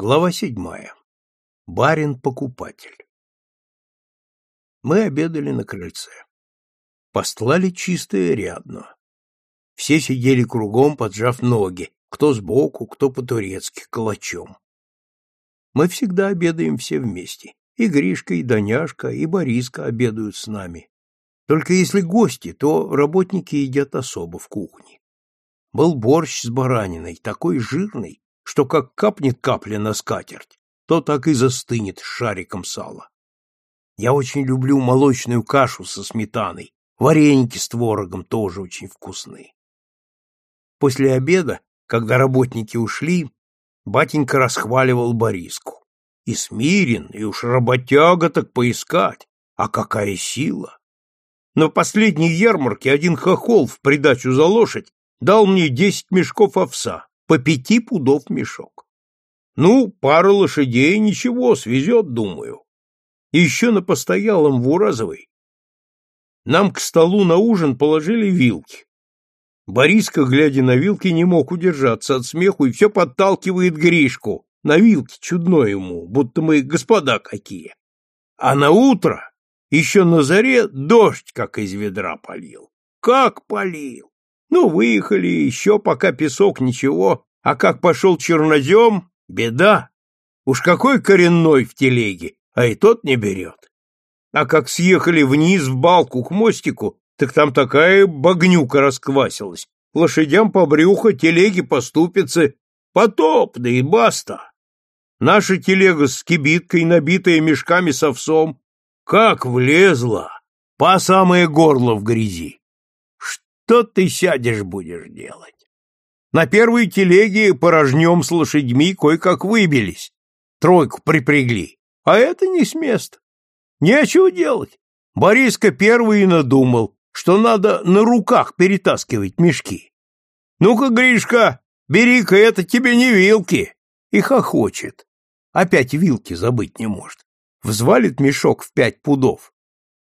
Глава седьмая. Барин-покупатель. Мы обедали на крыльце. Постлали чистое рядно. Все сидели кругом, поджав ноги, кто сбоку, кто по-турецки, калачом. Мы всегда обедаем все вместе. И Гришка, и Доняшка, и Бориска обедают с нами. Только если гости, то работники едят особо в кухне. Был борщ с бараниной, такой жирный, что как капнет капля на скатерть, то так и застынет шариком сала. Я очень люблю молочную кашу со сметаной, вареники с творогом тоже очень вкусны. После обеда, когда работники ушли, батенька расхваливал Бориску. И смирен, и уж работяга так поискать, а какая сила! На последней ярмарке один хохол в придачу за лошадь дал мне десять мешков овса, по пяти пудов мешок. Ну, пара лошадей ничего, свезет, думаю. Еще на постоялом в Уразовой нам к столу на ужин положили вилки. Бориска, глядя на вилки, не мог удержаться от смеху и все подталкивает Гришку. На вилке чудно ему, будто мы господа какие. А на утро, еще на заре, дождь как из ведра полил. Как полил! Ну, выехали, еще пока песок ничего, а как пошел чернозем, беда. Уж какой коренной в телеге, а и тот не берет. А как съехали вниз в балку к мостику, так там такая багнюка расквасилась. Лошадям по брюхо, телеги по ступице, потоп, да и баста. Наша телега с кибиткой, набитая мешками с овсом, как влезла, по самое горло в грязи что ты сядешь будешь делать? На первой телеге порожнем с лошадьми кое-как выбились, тройку припрягли, а это не с места. Нечего делать. Бориска первый надумал, что надо на руках перетаскивать мешки. Ну-ка, Гришка, бери-ка это тебе не вилки. И хохочет. Опять вилки забыть не может. Взвалит мешок в пять пудов.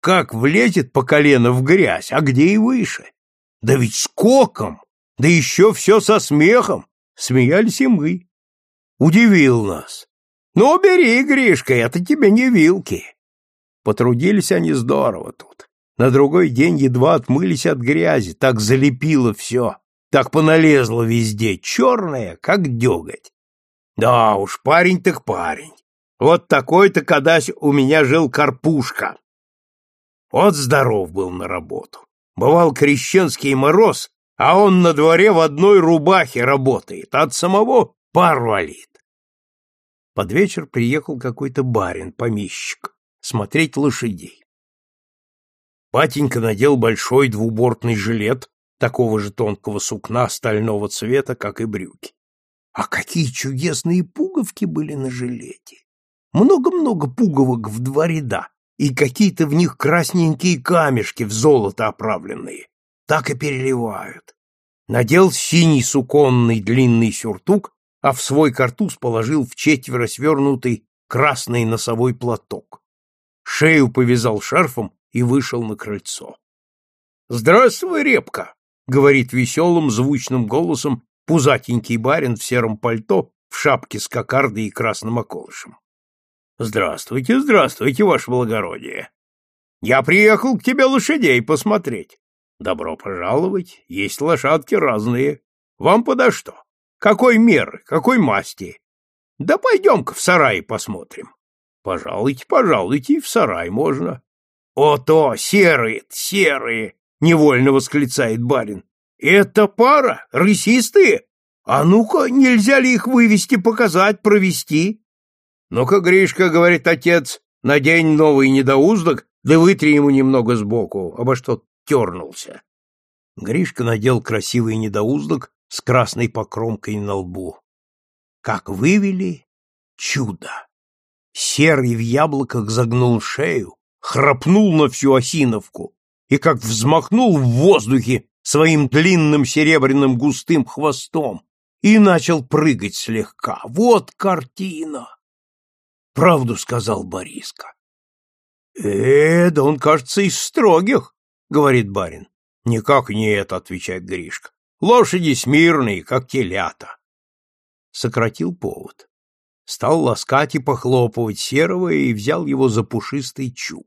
Как влезет по колено в грязь, а где и выше. Да ведь скоком! Да еще все со смехом! Смеялись и мы. Удивил нас. Ну, бери, Гришка, это тебе не вилки. Потрудились они здорово тут. На другой день едва отмылись от грязи, так залепило все, так поналезло везде, черное, как деготь. Да уж, парень так парень. Вот такой-то, кадась у меня жил Карпушка. Вот здоров был на работу. Бывал крещенский мороз, а он на дворе в одной рубахе работает, от самого пар валит. Под вечер приехал какой-то барин, помещик, смотреть лошадей. Батенька надел большой двубортный жилет, такого же тонкого сукна стального цвета, как и брюки. А какие чудесные пуговки были на жилете! Много-много пуговок в два ряда, и какие-то в них красненькие камешки в золото оправленные. Так и переливают. Надел синий суконный длинный сюртук, а в свой картуз положил в четверо свернутый красный носовой платок. Шею повязал шарфом и вышел на крыльцо. «Здравствуй, Репка!» — говорит веселым звучным голосом пузатенький барин в сером пальто, в шапке с кокардой и красным околышем. Здравствуйте, здравствуйте, ваше благородие. Я приехал к тебе лошадей посмотреть. Добро пожаловать, есть лошадки разные. Вам подо что? Какой меры, какой масти? Да пойдем-ка в сарай посмотрим. Пожалуйте, пожалуйте, в сарай можно. О-то, серые, серые, невольно восклицает барин. Это пара, рысистые? А ну-ка, нельзя ли их вывести, показать, провести? «Ну-ка, Гришка, — говорит отец, — надень новый недоуздок, да вытри ему немного сбоку, обо что тернулся». Гришка надел красивый недоуздок с красной покромкой на лбу. Как вывели — чудо! Серый в яблоках загнул шею, храпнул на всю осиновку и как взмахнул в воздухе своим длинным серебряным густым хвостом и начал прыгать слегка. Вот картина! Правду сказал Бориска. Э, да он, кажется, из строгих, говорит барин. Никак нет, отвечает Гришка. Лошади смирные, как телята. Сократил повод. стал ласкать и похлопывать серого и взял его за пушистый чуб.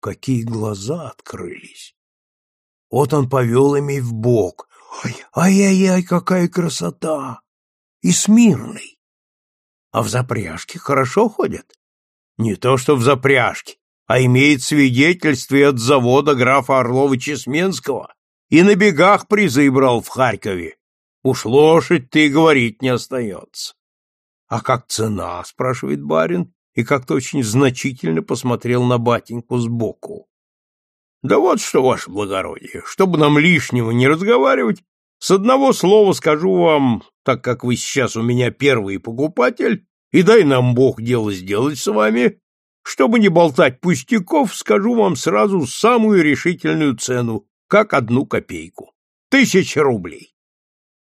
Какие глаза открылись! Вот он повел ими в бок. Ай-ай-ай, какая красота! И смирный. А в запряжке хорошо ходят? Не то что в запряжке, а имеет свидетельство от завода графа Орлова-Чесменского и на бегах призы брал в Харькове. Уж лошадь ты говорить не остается. — А как цена? — спрашивает барин, и как-то очень значительно посмотрел на батеньку сбоку. — Да вот что, ваше благородие, чтобы нам лишнего не разговаривать, с одного слова скажу вам, так как вы сейчас у меня первый покупатель, и дай нам Бог дело сделать с вами, чтобы не болтать пустяков, скажу вам сразу самую решительную цену, как одну копейку. Тысяча рублей.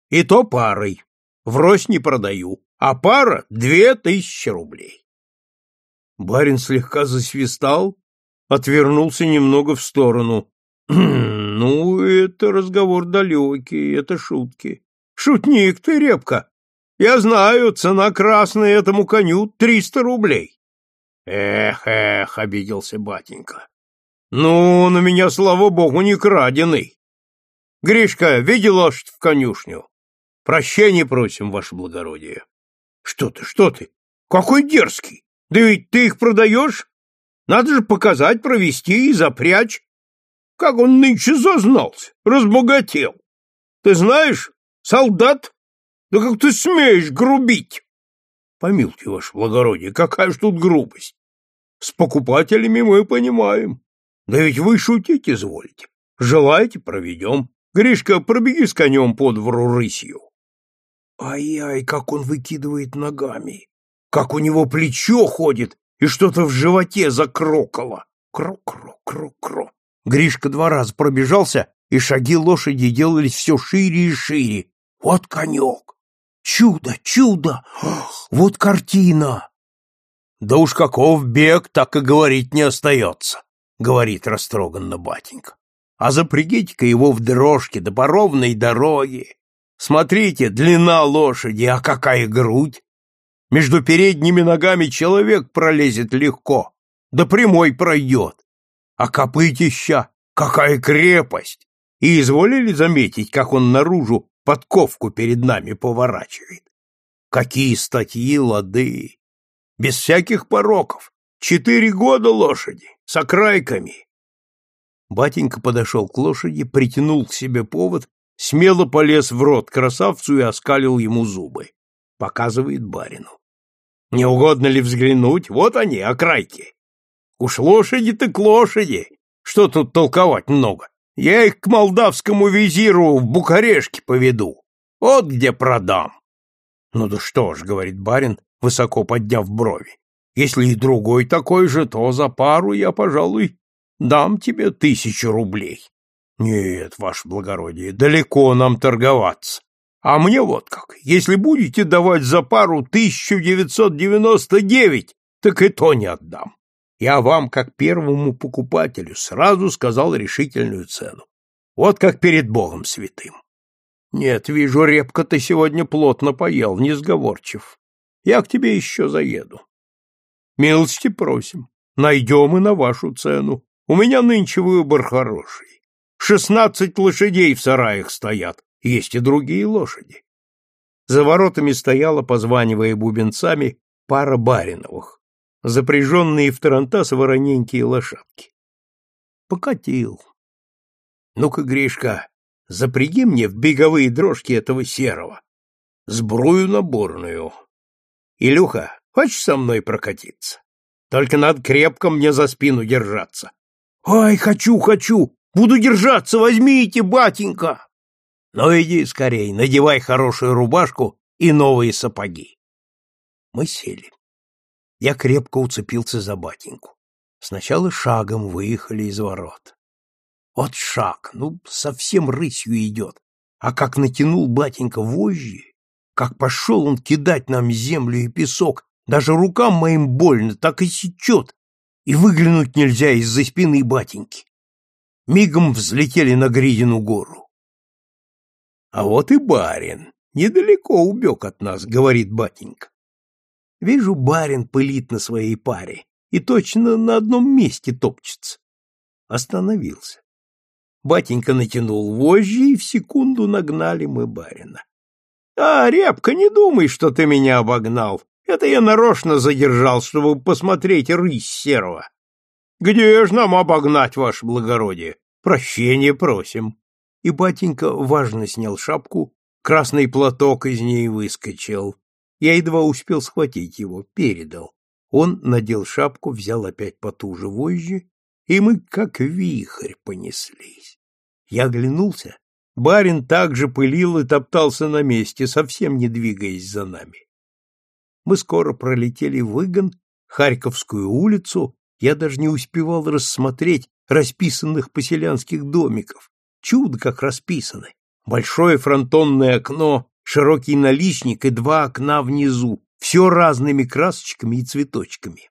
И то парой. Врозь не продаю, а пара — две тысячи рублей. Барин слегка засвистал, отвернулся немного в сторону. Ну, это разговор далекий, это шутки. Шутник ты, репка. Я знаю, цена красная этому коню триста рублей. Эх, эх, обиделся батенька. Ну, на меня, слава богу, не краденый. Гришка, видел лошадь в конюшню? Прощения просим, ваше благородие. Что ты, что ты? Какой дерзкий! Да ведь ты их продаешь? Надо же показать, провести и запрячь. Как он нынче зазнался, разбогател. Ты знаешь, солдат? Да как ты смеешь грубить? Помилуйте, ваше благородие, какая ж тут грубость. С покупателями мы понимаем. Да ведь вы шутить изволите. Желаете, проведем. Гришка, пробеги с конем по двору рысью. Ай-ай, как он выкидывает ногами. Как у него плечо ходит, и что-то в животе закрокало. Кро-кро-кро-кро. Гришка два раза пробежался, и шаги лошади делались все шире и шире. Вот конек! Чудо, чудо! Вот картина! Да уж каков бег, так и говорить не остается, говорит растроганно батенька. А запрягите-ка его в дрожке да по ровной дороге. Смотрите, длина лошади, а какая грудь! Между передними ногами человек пролезет легко, да прямой пройдет. А копытища, какая крепость! И изволили заметить, как он наружу подковку перед нами поворачивает. Какие статьи лады! Без всяких пороков. Четыре года лошади, с окрайками. Батенька подошел к лошади, притянул к себе повод, смело полез в рот красавцу и оскалил ему зубы. Показывает барину. Не угодно ли взглянуть? Вот они, окрайки. Уж лошади так лошади. Что тут толковать много? Я их к молдавскому визиру в Букарешке поведу. Вот где продам. Ну да что ж, говорит барин, высоко подняв брови. Если и другой такой же, то за пару я, пожалуй, дам тебе тысячу рублей. Нет, ваше благородие, далеко нам торговаться. А мне вот как, если будете давать за пару тысячу девятьсот девяносто девять, так и то не отдам. Я вам, как первому покупателю, сразу сказал решительную цену. Вот как перед Богом святым. Нет, вижу, репка ты сегодня плотно поел, несговорчив. Я к тебе еще заеду. Милости просим. Найдем и на вашу цену. У меня нынче выбор хороший. Шестнадцать лошадей в сараях стоят, есть и другие лошади. За воротами стояла, позванивая бубенцами, пара бариновых запряженные в тарантас вороненькие лошадки. Покатил. Ну-ка, Гришка, запряги мне в беговые дрожки этого серого. Сбрую наборную. Илюха, хочешь со мной прокатиться? Только надо крепко мне за спину держаться. Ай, хочу, хочу! Буду держаться, возьмите, батенька! Ну иди скорей, надевай хорошую рубашку и новые сапоги. Мы сели. Я крепко уцепился за батеньку. Сначала шагом выехали из ворот. Вот шаг, ну, совсем рысью идет. А как натянул батенька вожжи, как пошел он кидать нам землю и песок, даже рукам моим больно, так и сечет, и выглянуть нельзя из-за спины батеньки. Мигом взлетели на Гридину гору. — А вот и барин, недалеко убег от нас, — говорит батенька. Вижу, барин пылит на своей паре и точно на одном месте топчется. Остановился. Батенька натянул вожжи, и в секунду нагнали мы барина. — А, Репка, не думай, что ты меня обогнал. Это я нарочно задержал, чтобы посмотреть рысь серого. — Где ж нам обогнать, ваше благородие? Прощения просим. И батенька важно снял шапку, красный платок из ней выскочил. Я едва успел схватить его, передал. Он надел шапку, взял опять потуже вожжи, и мы как вихрь понеслись. Я оглянулся. Барин также пылил и топтался на месте, совсем не двигаясь за нами. Мы скоро пролетели выгон, Харьковскую улицу, я даже не успевал рассмотреть расписанных поселянских домиков. Чудо как расписаны. Большое фронтонное окно, широкий наличник и два окна внизу, все разными красочками и цветочками.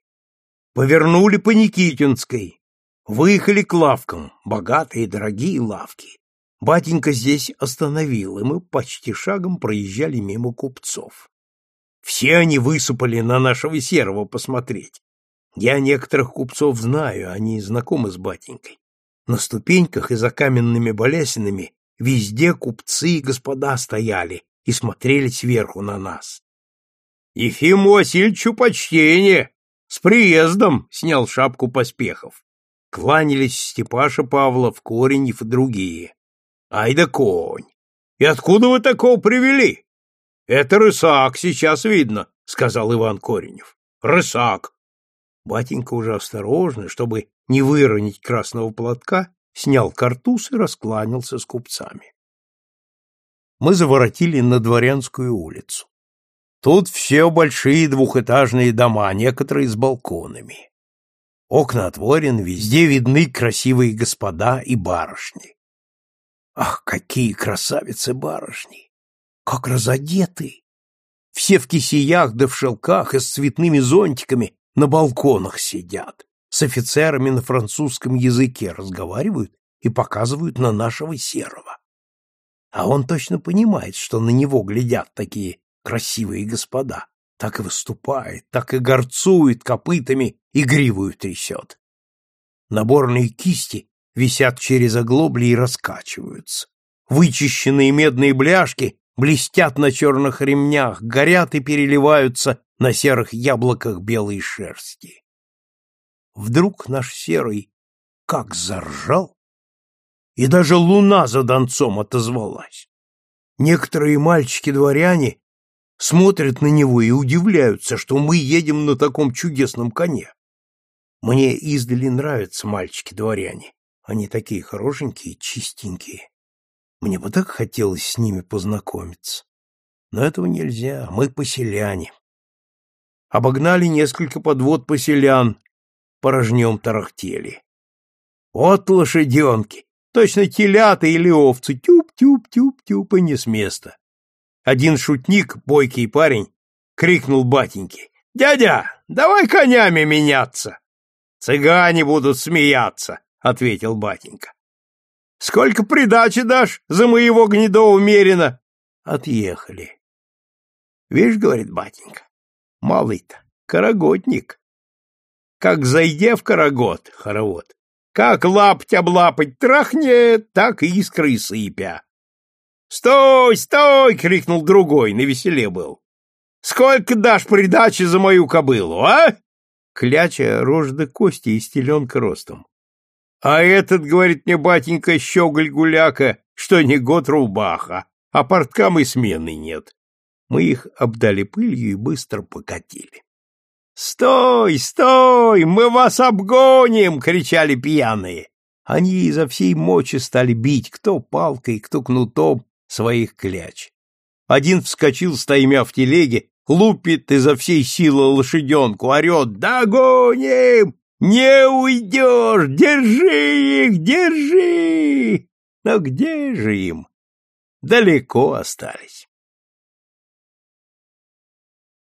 Повернули по Никитинской, выехали к лавкам, богатые дорогие лавки. Батенька здесь остановил, и мы почти шагом проезжали мимо купцов. Все они высыпали на нашего серого посмотреть. Я некоторых купцов знаю, они знакомы с батенькой. На ступеньках и за каменными балясинами везде купцы и господа стояли и смотрели сверху на нас. — Ефиму Васильевичу почтение! С приездом! — снял шапку Поспехов. Кланялись Степаша Павлов, Коренев и другие. — Ай да конь! И откуда вы такого привели? — Это рысак, сейчас видно, — сказал Иван Коренев. — Рысак! Батенька уже осторожно, чтобы не выронить красного платка, снял картуз и раскланялся с купцами. Мы заворотили на Дворянскую улицу. Тут все большие двухэтажные дома, некоторые с балконами. Окна отворены, везде видны красивые господа и барышни. Ах, какие красавицы-барышни! Как разодеты! Все в кисеях да в шелках и с цветными зонтиками на балконах сидят, с офицерами на французском языке разговаривают и показывают на нашего серого. А он точно понимает, что на него глядят такие красивые господа, так и выступает, так и горцует копытами и гривую трясет. Наборные кисти висят через оглобли и раскачиваются. Вычищенные медные бляшки блестят на черных ремнях, горят и переливаются на серых яблоках белой шерсти. Вдруг наш серый как заржал, и даже луна за донцом отозвалась. Некоторые мальчики-дворяне смотрят на него и удивляются, что мы едем на таком чудесном коне. Мне издали нравятся мальчики-дворяне. Они такие хорошенькие, чистенькие. Мне бы так хотелось с ними познакомиться. Но этого нельзя, мы поселяне обогнали несколько подвод поселян, порожнем тарахтели. Вот лошаденки, точно телята или овцы, тюп-тюп-тюп-тюп, и не с места. Один шутник, бойкий парень, крикнул батеньке. «Дядя, давай конями меняться!» «Цыгане будут смеяться», — ответил батенька. «Сколько придачи дашь за моего гнедого мерина?» Отъехали. «Видишь, — говорит батенька, Малый-то, карагодник. Как зайдя в карагод, хоровод, как лапать облапать трахнет, так искры сыпя. «Стой, стой!» — крикнул другой, на веселе был. «Сколько дашь придачи за мою кобылу, а?» Кляча рожь да кости и стеленка ростом. А этот, говорит мне батенька, щеголь-гуляка, что не год рубаха, а порткам и смены нет. Мы их обдали пылью и быстро покатили. «Стой, стой! Мы вас обгоним!» — кричали пьяные. Они изо всей мочи стали бить, кто палкой, кто кнутом, своих кляч. Один вскочил, стаймя в телеге, лупит изо всей силы лошаденку, орет «Догоним! Не уйдешь! Держи их, держи!» Но где же им? Далеко остались.